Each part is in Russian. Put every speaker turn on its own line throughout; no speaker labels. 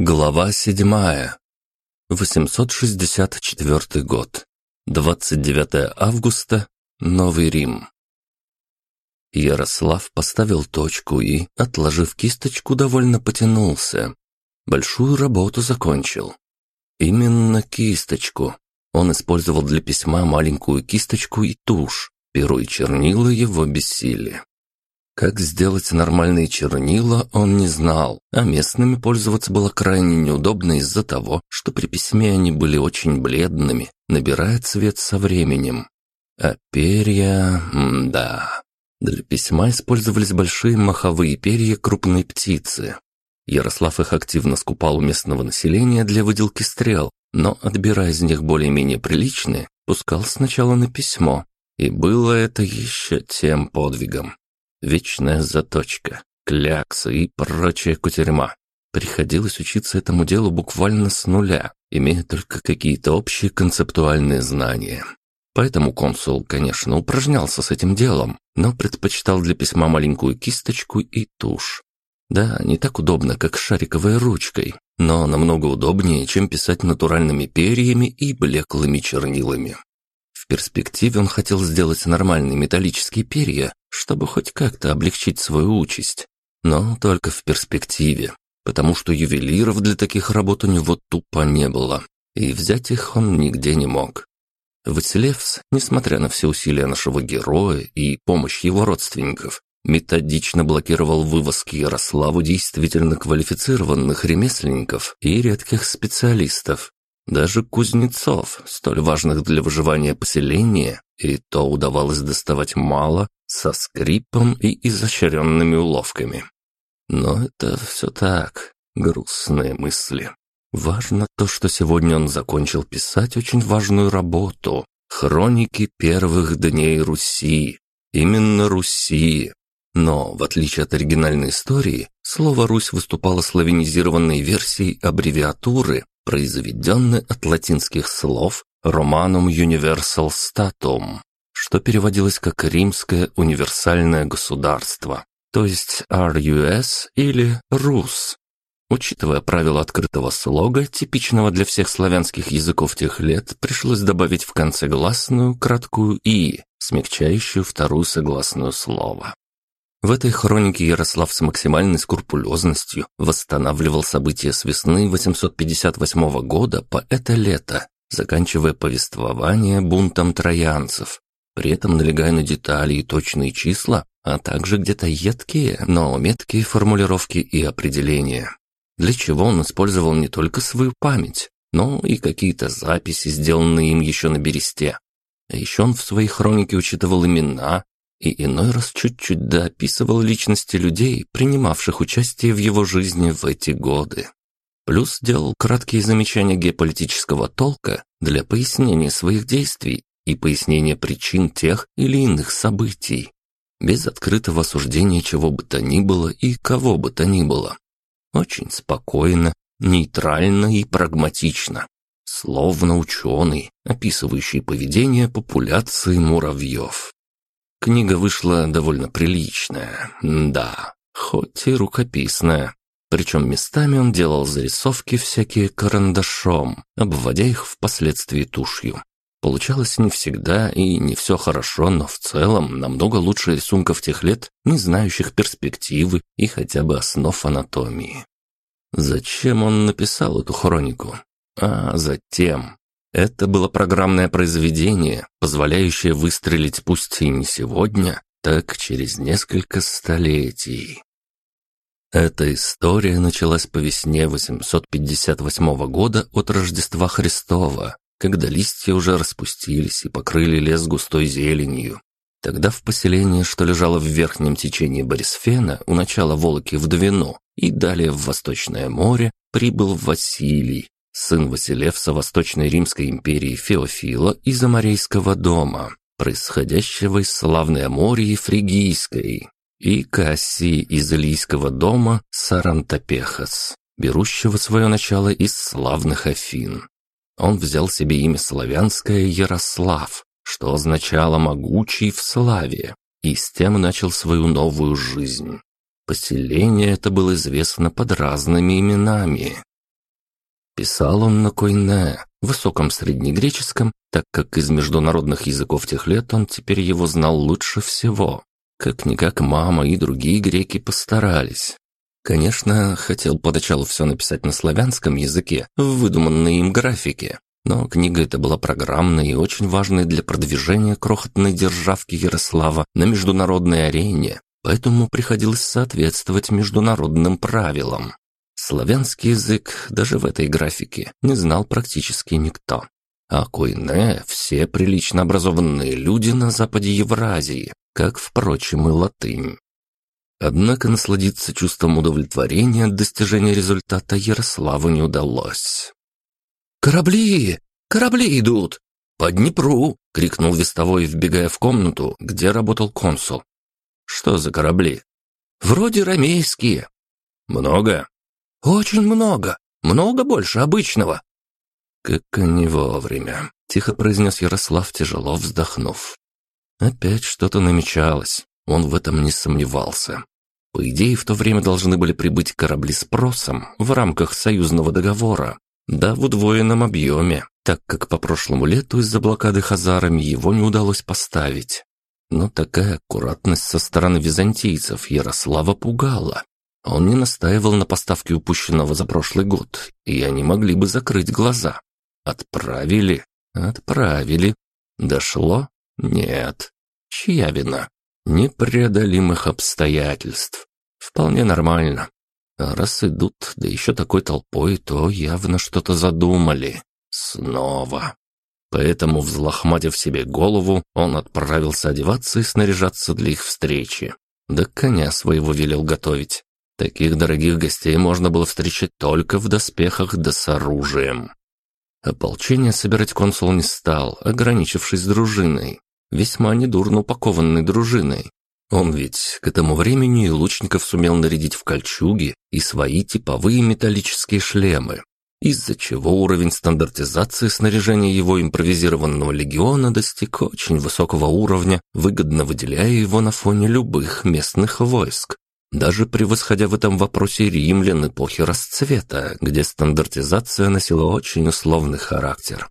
Глава седьмая. 864 год. 29 августа. Новый Рим. Ярослав поставил точку и, отложив кисточку, довольно потянулся. Большую работу закончил. Именно кисточку. Он использовал для письма маленькую кисточку и тушь. Перо и чернила его бессили. Как сделать нормальные чернила, он не знал, а местными пользоваться было крайне неудобно из-за того, что при письме они были очень бледными, набирая цвет со временем. А перья... да. Для письма использовались большие маховые перья крупной птицы. Ярослав их активно скупал у местного населения для выделки стрел, но, отбирая из них более-менее приличные, пускал сначала на письмо. И было это еще тем подвигом. Вечная заточка, клякса и прочая кутерьма. Приходилось учиться этому делу буквально с нуля, имея только какие-то общие концептуальные знания. Поэтому консул, конечно, упражнялся с этим делом, но предпочитал для письма маленькую кисточку и тушь. Да, не так удобно, как шариковой ручкой, но намного удобнее, чем писать натуральными перьями и блеклыми чернилами перспективе он хотел сделать нормальные металлические перья, чтобы хоть как-то облегчить свою участь. Но только в перспективе, потому что ювелиров для таких работ у него тупо не было, и взять их он нигде не мог. Василевс, несмотря на все усилия нашего героя и помощь его родственников, методично блокировал вывозки Ярославу действительно квалифицированных ремесленников и редких специалистов, даже кузнецов, столь важных для выживания поселения, и то удавалось доставать мало, со скрипом и изощренными уловками. Но это все так, грустные мысли. Важно то, что сегодня он закончил писать очень важную работу «Хроники первых дней Руси». Именно Руси. Но, в отличие от оригинальной истории, слово «Русь» выступало славянизированной версией аббревиатуры произведенный от латинских слов «Romanum Universal Statum», что переводилось как «Римское универсальное государство», то есть RUS или «Рус». Учитывая правила открытого слога, типичного для всех славянских языков тех лет, пришлось добавить в конце гласную краткую «и», смягчающую вторую согласную слова. В этой хронике Ярослав с максимальной скрупулезностью восстанавливал события с весны 858 года по это лето, заканчивая повествование бунтом троянцев, при этом налегая на детали и точные числа, а также где-то едкие, но меткие формулировки и определения. Для чего он использовал не только свою память, но и какие-то записи, сделанные им еще на бересте. А еще он в своей хронике учитывал имена, и иной раз чуть-чуть доописывал личности людей, принимавших участие в его жизни в эти годы. Плюс делал краткие замечания геополитического толка для пояснения своих действий и пояснения причин тех или иных событий, без открытого осуждения чего бы то ни было и кого бы то ни было. Очень спокойно, нейтрально и прагматично, словно ученый, описывающий поведение популяции муравьев. Книга вышла довольно приличная, да, хоть и рукописная. Причем местами он делал зарисовки всякие карандашом, обводя их впоследствии тушью. Получалось не всегда и не все хорошо, но в целом намного лучше рисунков тех лет, не знающих перспективы и хотя бы основ анатомии. Зачем он написал эту хронику? А затем, это было программное произведение, позволяющее выстрелить пусть и не сегодня, так через несколько столетий. Эта история началась по весне 858 года от Рождества Христова, когда листья уже распустились и покрыли лес густой зеленью. Тогда в поселение, что лежало в верхнем течении Борисфена, у начала Волоки в Двину и далее в Восточное море, прибыл Василий, сын Василевса Восточной Римской империи Феофила из Амарейского дома, происходящего из славной Амории Фригийской, и Кассии из Илийского дома Сарантопехас, берущего свое начало из славных Афин. Он взял себе имя славянское Ярослав, что означало «могучий в славе», и с тем начал свою новую жизнь. Поселение это было известно под разными именами, Писал он на койне, высоком среднегреческом, так как из международных языков тех лет он теперь его знал лучше всего. Как-никак мама и другие греки постарались. Конечно, хотел поначалу все написать на славянском языке, в выдуманной им графике, но книга эта была программной и очень важной для продвижения крохотной державки Ярослава на международной арене, поэтому приходилось соответствовать международным правилам. Славянский язык даже в этой графике не знал практически никто. А койне все прилично образованные люди на западе Евразии, как, впрочем, и латынь. Однако насладиться чувством удовлетворения от достижения результата Ярославу не удалось. «Корабли! Корабли идут! По Днепру!» — крикнул вестовой, вбегая в комнату, где работал консул. «Что за корабли?» «Вроде ромейские». «Много?» «Очень много. Много больше обычного». «Как они вовремя», — тихо произнес Ярослав, тяжело вздохнув. Опять что-то намечалось. Он в этом не сомневался. По идее, в то время должны были прибыть корабли с просом в рамках союзного договора, да в удвоенном объеме, так как по прошлому лету из-за блокады хазарами его не удалось поставить. Но такая аккуратность со стороны византийцев Ярослава пугала. Он не настаивал на поставке упущенного за прошлый год, и они могли бы закрыть глаза. Отправили? Отправили. Дошло? Нет. Чья вина? непреодолимых обстоятельств. Вполне нормально. Раз идут, да еще такой толпой, то явно что-то задумали. Снова. Поэтому, взлохматив себе голову, он отправился одеваться и снаряжаться для их встречи. Да коня своего велел готовить. Таких дорогих гостей можно было встречать только в доспехах да с оружием. Ополчение собирать консул не стал, ограничившись дружиной весьма недурно упакованной дружиной. Он ведь к этому времени и лучников сумел нарядить в кольчуги и свои типовые металлические шлемы, из-за чего уровень стандартизации снаряжения его импровизированного легиона достиг очень высокого уровня, выгодно выделяя его на фоне любых местных войск, даже превосходя в этом вопросе римлян эпохи расцвета, где стандартизация носила очень условный характер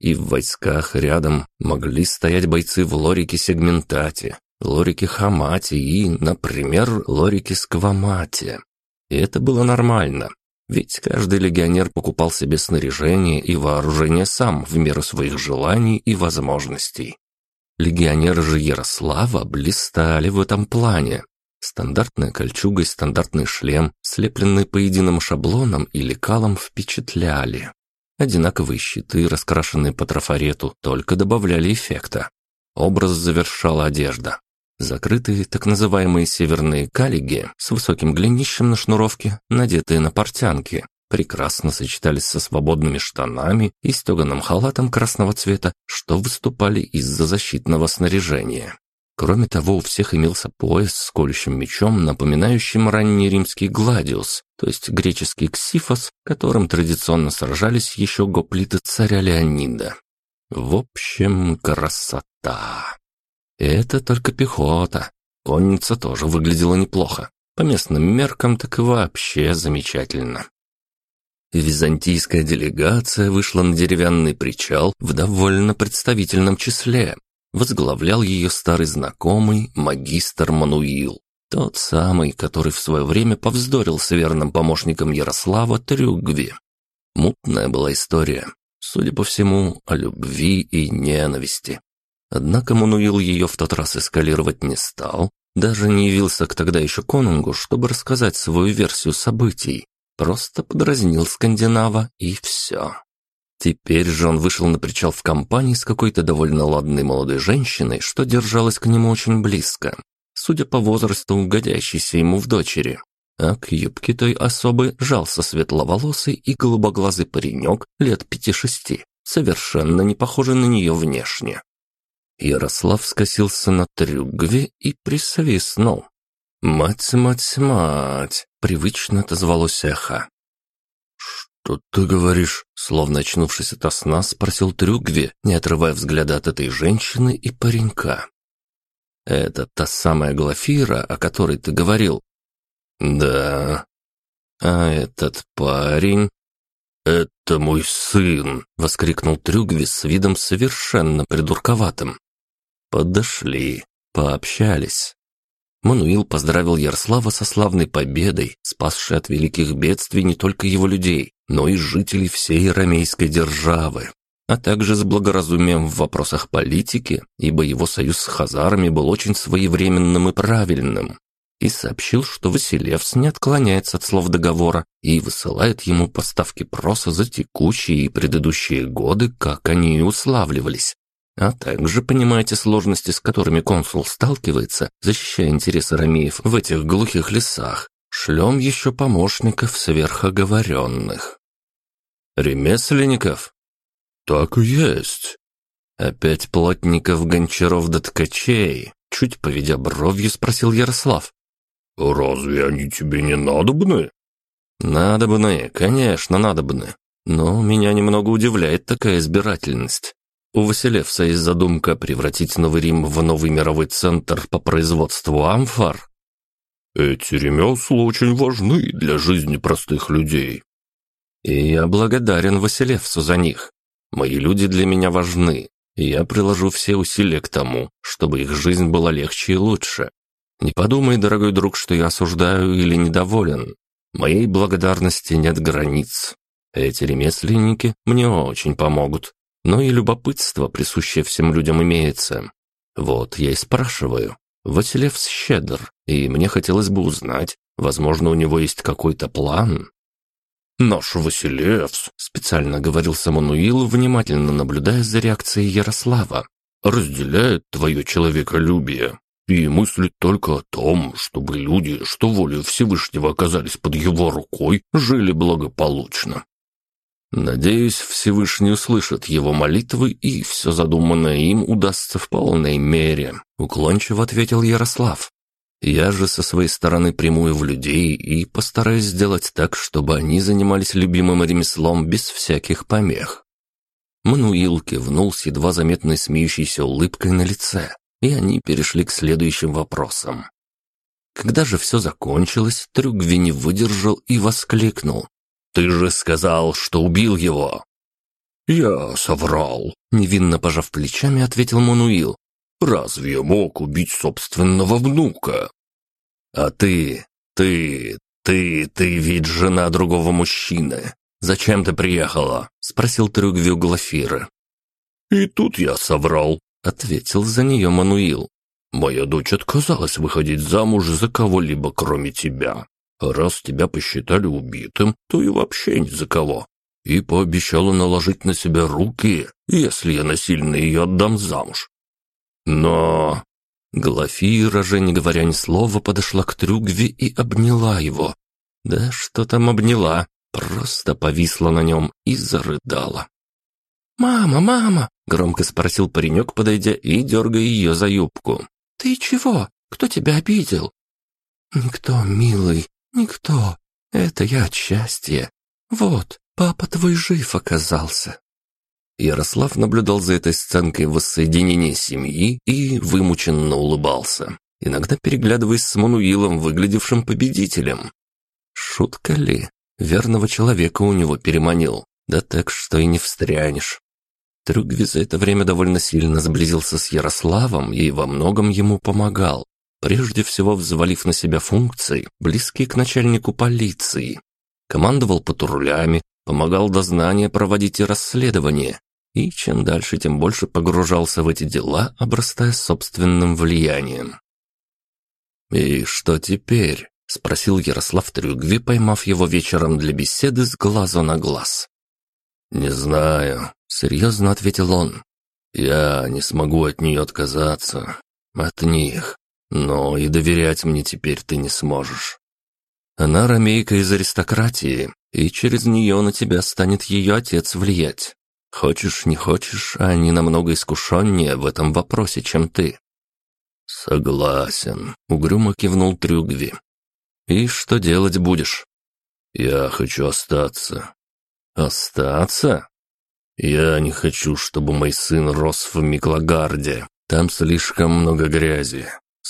и в войсках рядом могли стоять бойцы в лорике-сегментате, лорике-хамате и, например, лорике-сквамате. И это было нормально, ведь каждый легионер покупал себе снаряжение и вооружение сам в меру своих желаний и возможностей. Легионеры же Ярослава блистали в этом плане. Стандартная кольчуга и стандартный шлем, слепленные по единым шаблонам и лекалам, впечатляли. Одинаковые щиты, раскрашенные по трафарету, только добавляли эффекта. Образ завершала одежда. Закрытые так называемые северные калиги с высоким голенищем на шнуровке, надетые на портянки, прекрасно сочетались со свободными штанами и стеганым халатом красного цвета, что выступали из-за защитного снаряжения. Кроме того, у всех имелся пояс с колющим мечом, напоминающим ранний римский гладиус, то есть греческий ксифос, которым традиционно сражались еще гоплиты царя Леонида. В общем, красота. Это только пехота. Конница тоже выглядела неплохо. По местным меркам так и вообще замечательно. Византийская делегация вышла на деревянный причал в довольно представительном числе, Возглавлял ее старый знакомый магистр Мануил. Тот самый, который в свое время повздорил с верным помощником Ярослава Трюгви. Мутная была история, судя по всему, о любви и ненависти. Однако Мануил ее в тот раз эскалировать не стал, даже не явился к тогда еще конунгу, чтобы рассказать свою версию событий. Просто подразнил скандинава и все. Теперь же он вышел на причал в компании с какой-то довольно ладной молодой женщиной, что держалась к нему очень близко, судя по возрасту, угодящейся ему в дочери. А к юбке той особы жался светловолосый и голубоглазый паренек лет пяти-шести, совершенно не похожий на нее внешне. Ярослав скосился на трюгве и присвистнул. «Мать, мать, мать!» — привычно отозвалось эхо. «Что ты говоришь?» Словно очнувшись от сна, спросил Трюгви, не отрывая взгляда от этой женщины и паренька. «Это та самая Глафира, о которой ты говорил?» «Да». «А этот парень?» «Это мой сын!» — воскликнул Трюгви с видом совершенно придурковатым. Подошли, пообщались. Мануил поздравил Ярослава со славной победой, спасшей от великих бедствий не только его людей, но и жителей всей ромейской державы, а также с благоразумием в вопросах политики, ибо его союз с хазарами был очень своевременным и правильным, и сообщил, что Василевс не отклоняется от слов договора и высылает ему поставки проса за текущие и предыдущие годы, как они и уславливались. А также понимаете сложности, с которыми консул сталкивается, защищая интересы ромеев в этих глухих лесах. Шлем еще помощников сверхоговоренных. Ремесленников? Так и есть. Опять плотников, гончаров да ткачей. Чуть поведя бровью, спросил Ярослав. «Разве они тебе не надобны?» «Надобны, конечно, надобны. Но меня немного удивляет такая избирательность. У Василевса есть задумка превратить Новый Рим в новый мировой центр по производству амфор. Эти ремесла очень важны для жизни простых людей. И я благодарен Василевсу за них. Мои люди для меня важны, и я приложу все усилия к тому, чтобы их жизнь была легче и лучше. Не подумай, дорогой друг, что я осуждаю или недоволен. Моей благодарности нет границ. Эти ремесленники мне очень помогут но и любопытство, присущее всем людям, имеется. Вот я и спрашиваю. Василевс щедр, и мне хотелось бы узнать, возможно, у него есть какой-то план. «Наш Василевс», — специально говорил Самануил, внимательно наблюдая за реакцией Ярослава, «разделяет твое человеколюбие и мыслит только о том, чтобы люди, что волею Всевышнего оказались под его рукой, жили благополучно. Надеюсь, Всевышний услышит его молитвы, и все задуманное им удастся в полной мере», — уклончиво ответил Ярослав. «Я же со своей стороны приму в людей и постараюсь сделать так, чтобы они занимались любимым ремеслом без всяких помех». Мануил кивнул с едва заметной смеющейся улыбкой на лице, и они перешли к следующим вопросам. Когда же все закончилось, Трюгви не выдержал и воскликнул. «Ты же сказал, что убил его!» «Я соврал», — невинно пожав плечами, ответил Мануил. «Разве я мог убить собственного внука?» «А ты, ты, ты, ты ведь жена другого мужчины. Зачем ты приехала?» — спросил Трюгвю Глафира. «И тут я соврал», — ответил за нее Мануил. «Моя дочь отказалась выходить замуж за кого-либо, кроме тебя. Раз тебя посчитали убитым, то и вообще ни за кого. И пообещала наложить на себя руки, если я насильно ее отдам замуж. Но... Глафира же, не говоря ни слова, подошла к Трюгве и обняла его. Да что там обняла, просто повисла на нем и зарыдала. «Мама, мама!» — громко спросил паренек, подойдя и дергая ее за юбку. «Ты чего? Кто тебя обидел?» «Никто, милый», «Никто. Это я от счастья. Вот, папа твой жив оказался». Ярослав наблюдал за этой сценкой воссоединения семьи и вымученно улыбался, иногда переглядываясь с Мануилом, выглядевшим победителем. Шутка ли? Верного человека у него переманил, да так, что и не встрянешь. Трюгви за это время довольно сильно сблизился с Ярославом и во многом ему помогал, прежде всего взвалив на себя функции, близкие к начальнику полиции. Командовал патрулями, помогал дознания проводить и расследования, и чем дальше, тем больше погружался в эти дела, обрастая собственным влиянием. «И что теперь?» — спросил Ярослав Трюгви, поймав его вечером для беседы с глазу на глаз. «Не знаю», — серьезно ответил он. «Я не смогу от нее отказаться. От них. Но и доверять мне теперь ты не сможешь. Она ромейка из аристократии, и через нее на тебя станет ее отец влиять. Хочешь, не хочешь, они намного искушеннее в этом вопросе, чем ты». «Согласен», — угрюмо кивнул Трюгви. «И что делать будешь?» «Я хочу остаться». «Остаться?» «Я не хочу, чтобы мой сын рос в Миклагарде. Там слишком много грязи.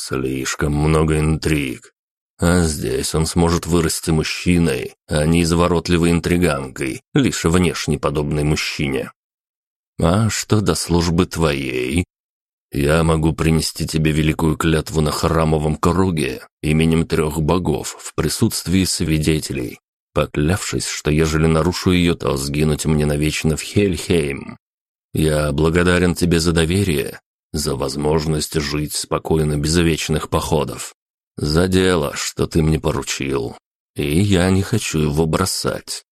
Слишком много интриг. А здесь он сможет вырасти мужчиной, а не изворотливой интриганкой, лишь внешне подобной мужчине. А что до службы твоей? Я могу принести тебе великую клятву на храмовом круге именем трех богов в присутствии свидетелей, поклявшись, что ежели нарушу ее, то сгинуть мне навечно в Хельхейм. Я благодарен тебе за доверие, за возможность жить спокойно без вечных походов, за дело, что ты мне поручил, и я не хочу его бросать».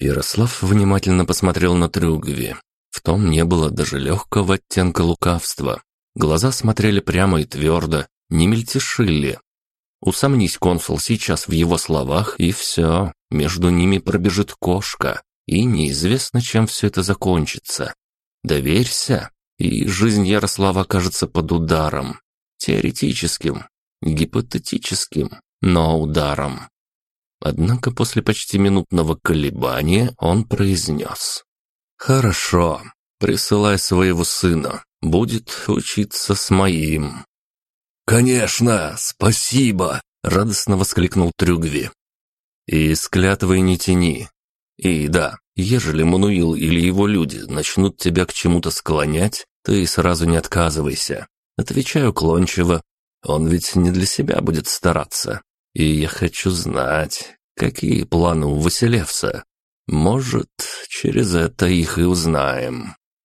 Ярослав внимательно посмотрел на Трюгви. В том не было даже легкого оттенка лукавства. Глаза смотрели прямо и твердо, не мельтешили. Усомнись, консул, сейчас в его словах, и все, между ними пробежит кошка, и неизвестно, чем все это закончится. Доверься, и жизнь Ярослава окажется под ударом. Теоретическим, гипотетическим, но ударом. Однако после почти минутного колебания он произнес. «Хорошо, присылай своего сына, будет учиться с моим». «Конечно, спасибо!» — радостно воскликнул Трюгви. «И с клятвой не тяни. И да, ежели Мануил или его люди начнут тебя к чему-то склонять, ты сразу не отказывайся. Отвечаю клончиво, он ведь не для себя будет стараться. И я хочу знать, какие планы у Василевса. Может, через это их и узнаем.